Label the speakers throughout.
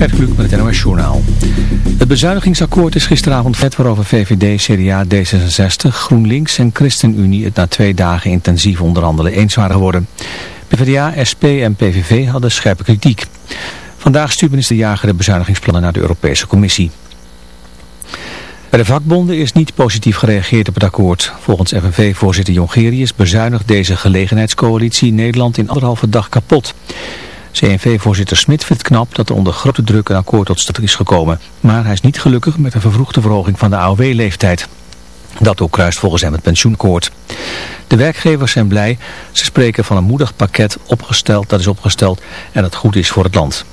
Speaker 1: Gert Kluk met het NOS Journaal. Het bezuinigingsakkoord is gisteravond vet waarover VVD, CDA, D66, GroenLinks en ChristenUnie het na twee dagen intensief onderhandelen eens waren geworden. PvdA, SP en PVV hadden scherpe kritiek. Vandaag stuurt minister Jager de bezuinigingsplannen naar de Europese Commissie. Bij de vakbonden is niet positief gereageerd op het akkoord. Volgens FNV-voorzitter Jongerius bezuinigt deze gelegenheidscoalitie Nederland in anderhalve dag kapot. CNV-voorzitter Smit vindt knap dat er onder grote druk een akkoord tot stand is gekomen. Maar hij is niet gelukkig met een vervroegde verhoging van de AOW-leeftijd. Dat ook kruist volgens hem het pensioenkoord. De werkgevers zijn blij. Ze spreken van een moedig pakket opgesteld, dat is opgesteld en dat goed is voor het land.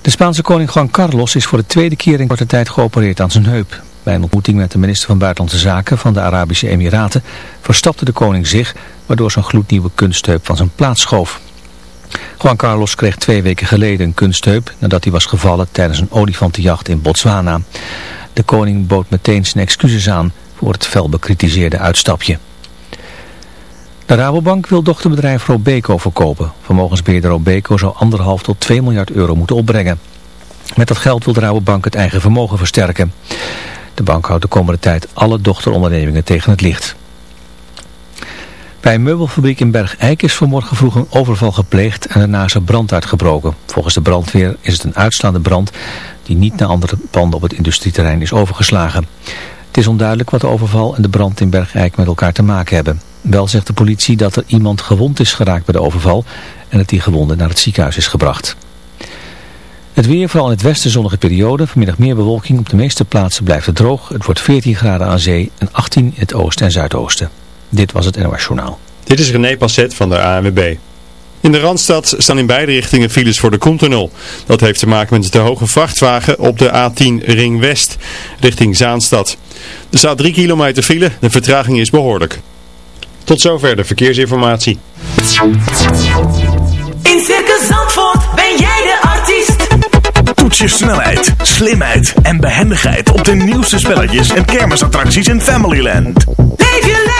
Speaker 1: De Spaanse koning Juan Carlos is voor de tweede keer in korte tijd geopereerd aan zijn heup. Bij een ontmoeting met de minister van Buitenlandse Zaken van de Arabische Emiraten verstapte de koning zich, waardoor zijn gloednieuwe kunstheup van zijn plaats schoof. Juan Carlos kreeg twee weken geleden een kunstheup nadat hij was gevallen tijdens een olifantenjacht in Botswana. De koning bood meteen zijn excuses aan voor het fel bekritiseerde uitstapje. De Rabobank wil dochterbedrijf Robeco verkopen. Vermogensbeheerder Robeco zou anderhalf tot 2 miljard euro moeten opbrengen. Met dat geld wil de Rabobank het eigen vermogen versterken. De bank houdt de komende tijd alle dochterondernemingen tegen het licht. Bij een meubelfabriek in Bergijk is vanmorgen vroeg een overval gepleegd en daarna is er brand uitgebroken. Volgens de brandweer is het een uitslaande brand die niet naar andere panden op het industrieterrein is overgeslagen. Het is onduidelijk wat de overval en de brand in Bergijk met elkaar te maken hebben. Wel zegt de politie dat er iemand gewond is geraakt bij de overval en dat die gewonde naar het ziekenhuis is gebracht. Het weer, vooral in het westen zonnige periode. Vanmiddag meer bewolking. Op de meeste plaatsen blijft het droog. Het wordt 14 graden aan zee en 18 in het oosten en zuidoosten. Dit was het NOS Journaal.
Speaker 2: Dit is René Passet van de ANWB. In de Randstad staan in beide richtingen files voor de Koentunnel. Dat heeft te maken met de hoge vrachtwagen op de A10 Ring West richting Zaanstad. Er staat 3 kilometer file, de vertraging is behoorlijk. Tot zover de verkeersinformatie.
Speaker 3: In Circus Zandvoort ben jij de artiest.
Speaker 4: Toets je snelheid, slimheid en behendigheid op de nieuwste spelletjes en kermisattracties in Familyland.
Speaker 3: Leef je lekker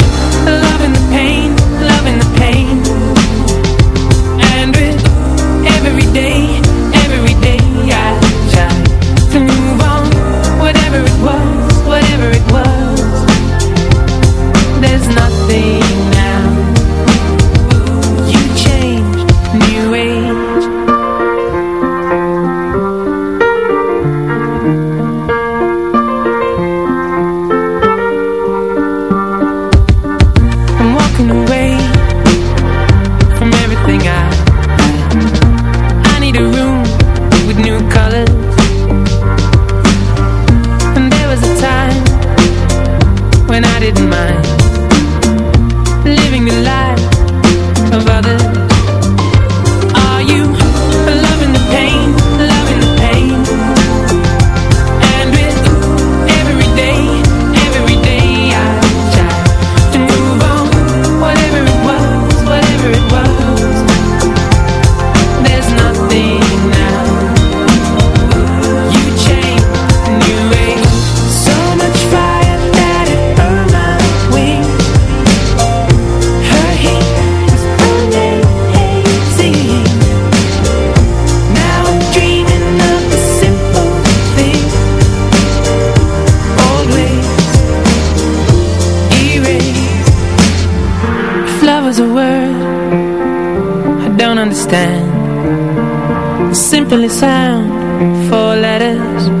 Speaker 5: was a word I don't understand. Simply sound four letters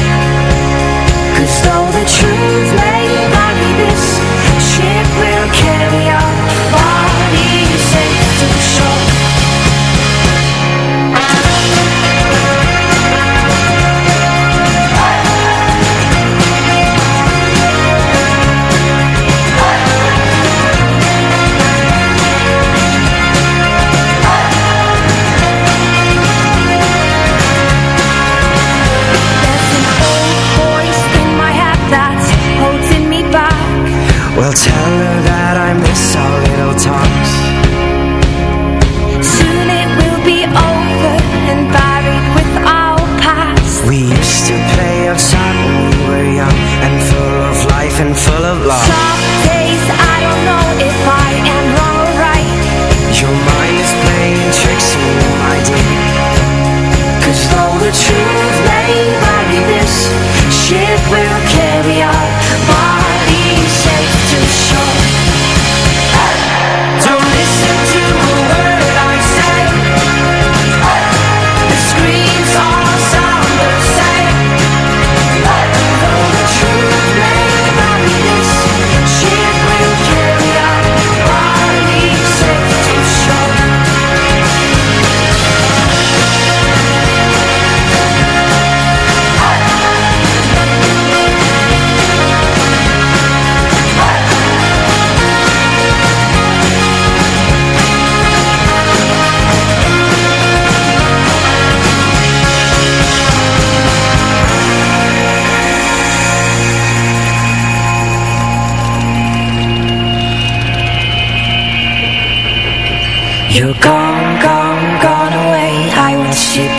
Speaker 6: full of love.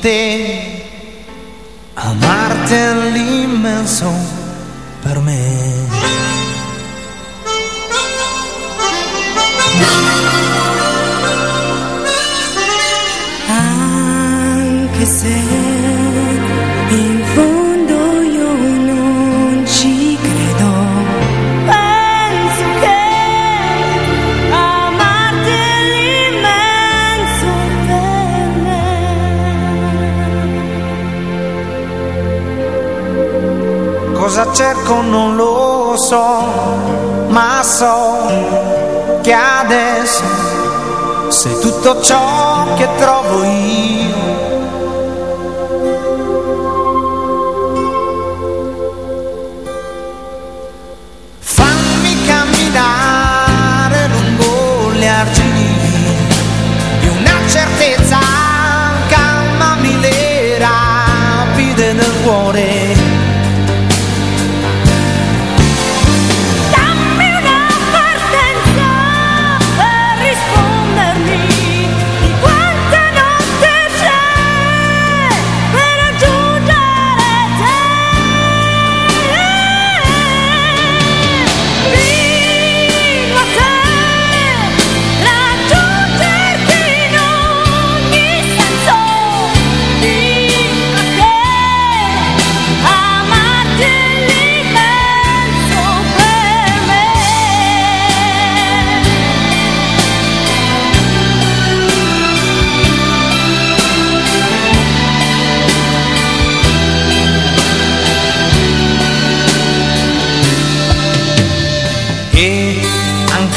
Speaker 7: te, amarte el sotto ciò che trovo io.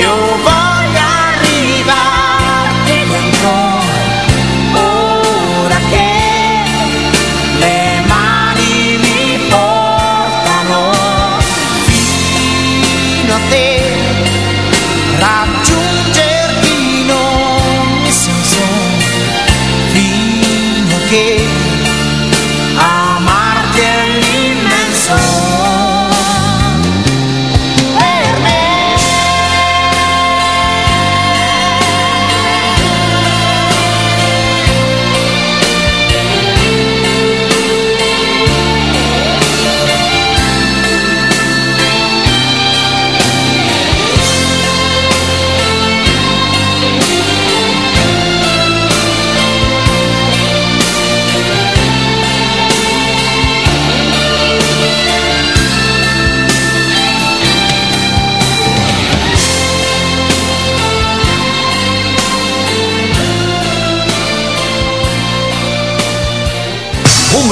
Speaker 7: yo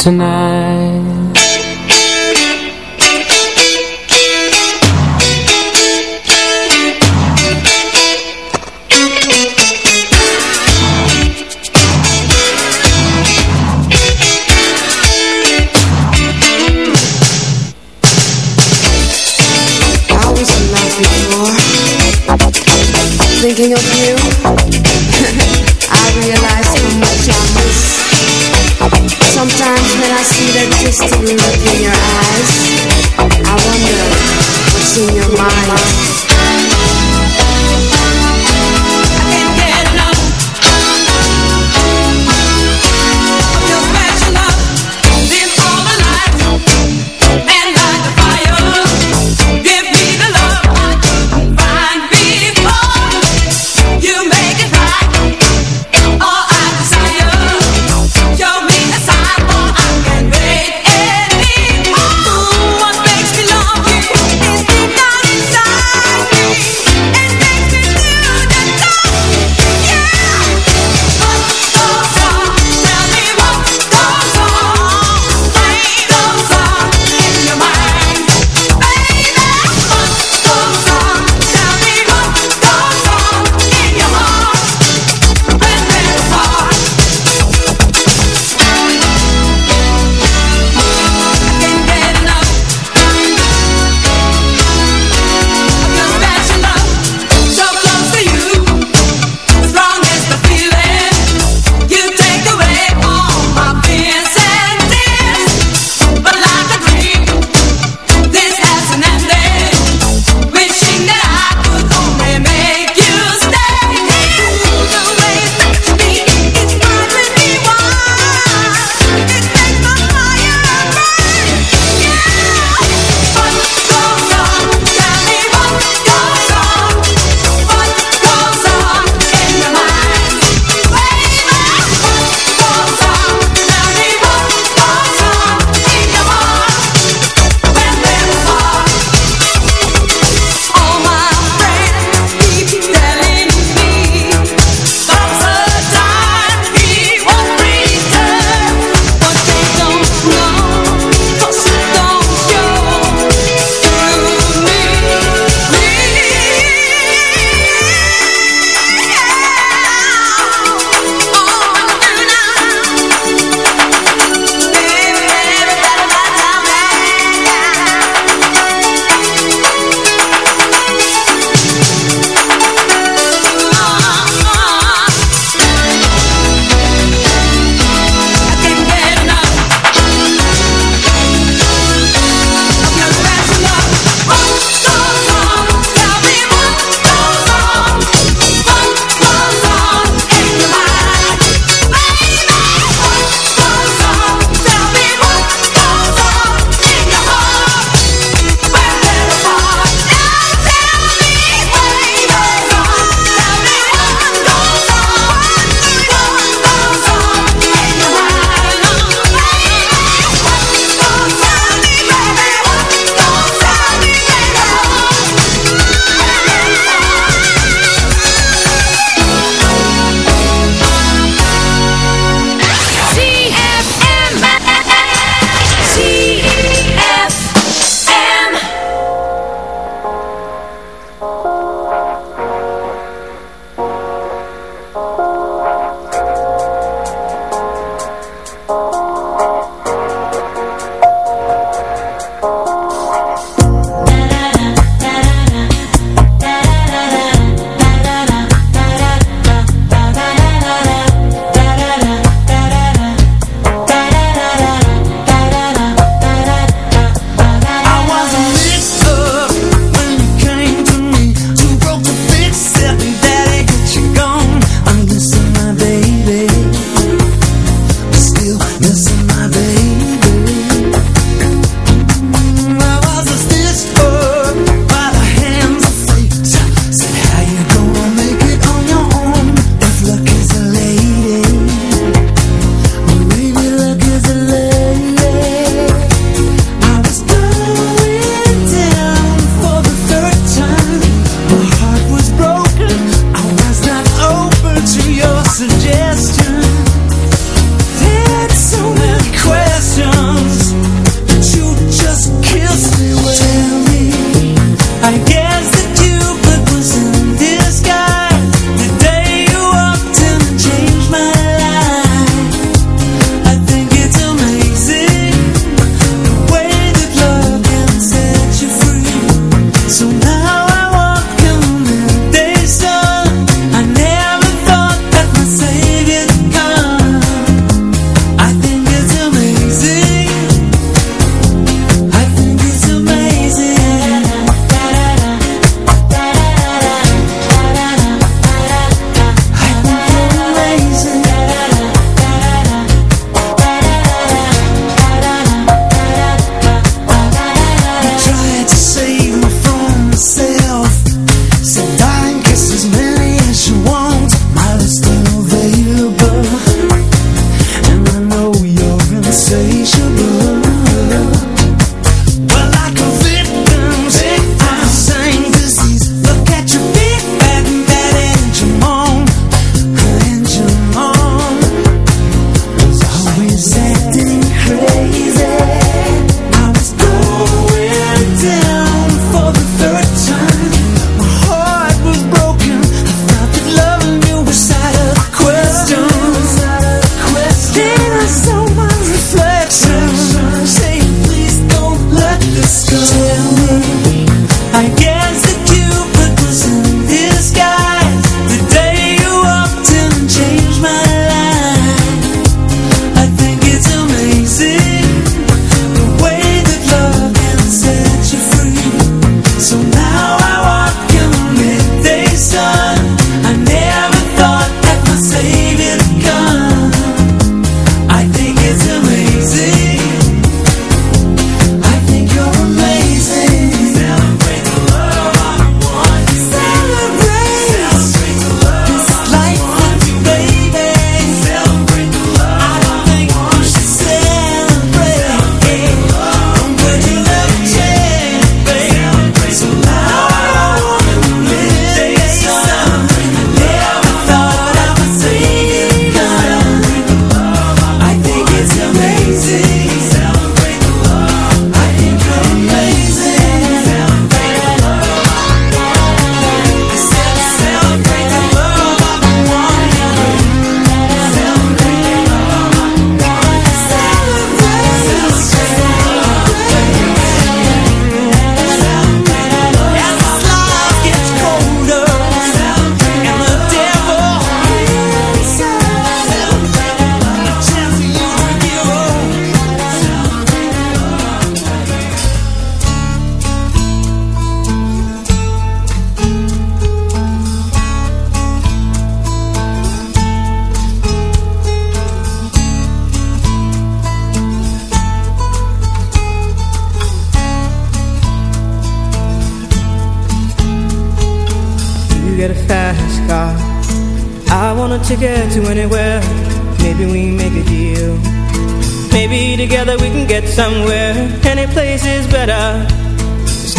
Speaker 5: tonight. I
Speaker 8: was in love before Thinking of you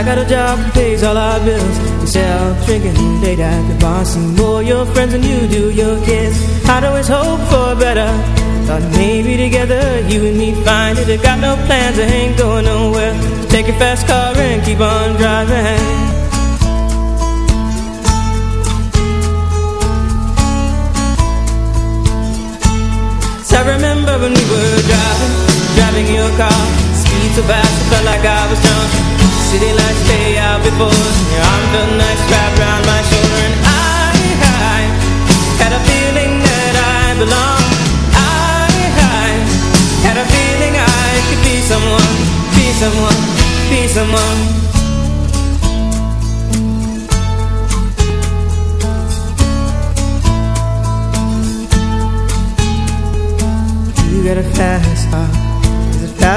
Speaker 9: I got a job that pays all our bills. We sell drinking late at the bar. See more your friends than you do your kids. I'd always hope for better. Thought maybe together you and me find it. I got no plans, I ain't going nowhere. So take your fast car and keep on driving. I remember when we were driving, driving your car Speed so fast, I felt like I was drunk City lights stay out before. Your arm felt nice wrapped around my shoulder And I, I had a feeling that I belonged I, I had a feeling I could be someone Be someone, be someone. You got a fast it